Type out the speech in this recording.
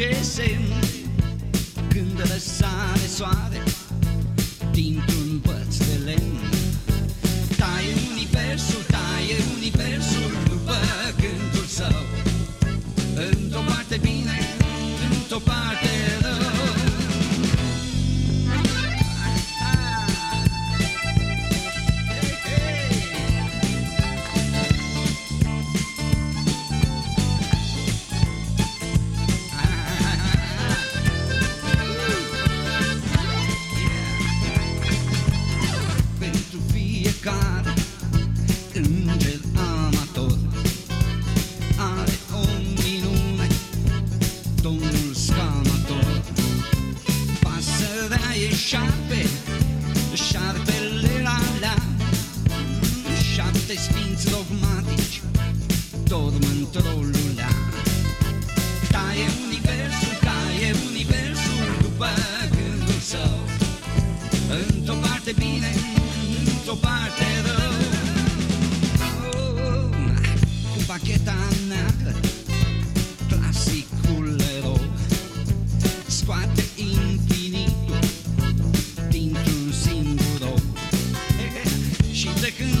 ce semn Când răsare soare Dintr-un băț de lemn. Tai universul, tai universul După gândul său. Într-o parte bine, într-o parte Într-o parte bine, într-o parte rău. Oh, Cu pacheta neagră, clasicul erou Scoate infinitul dintr-un singur ou Și de când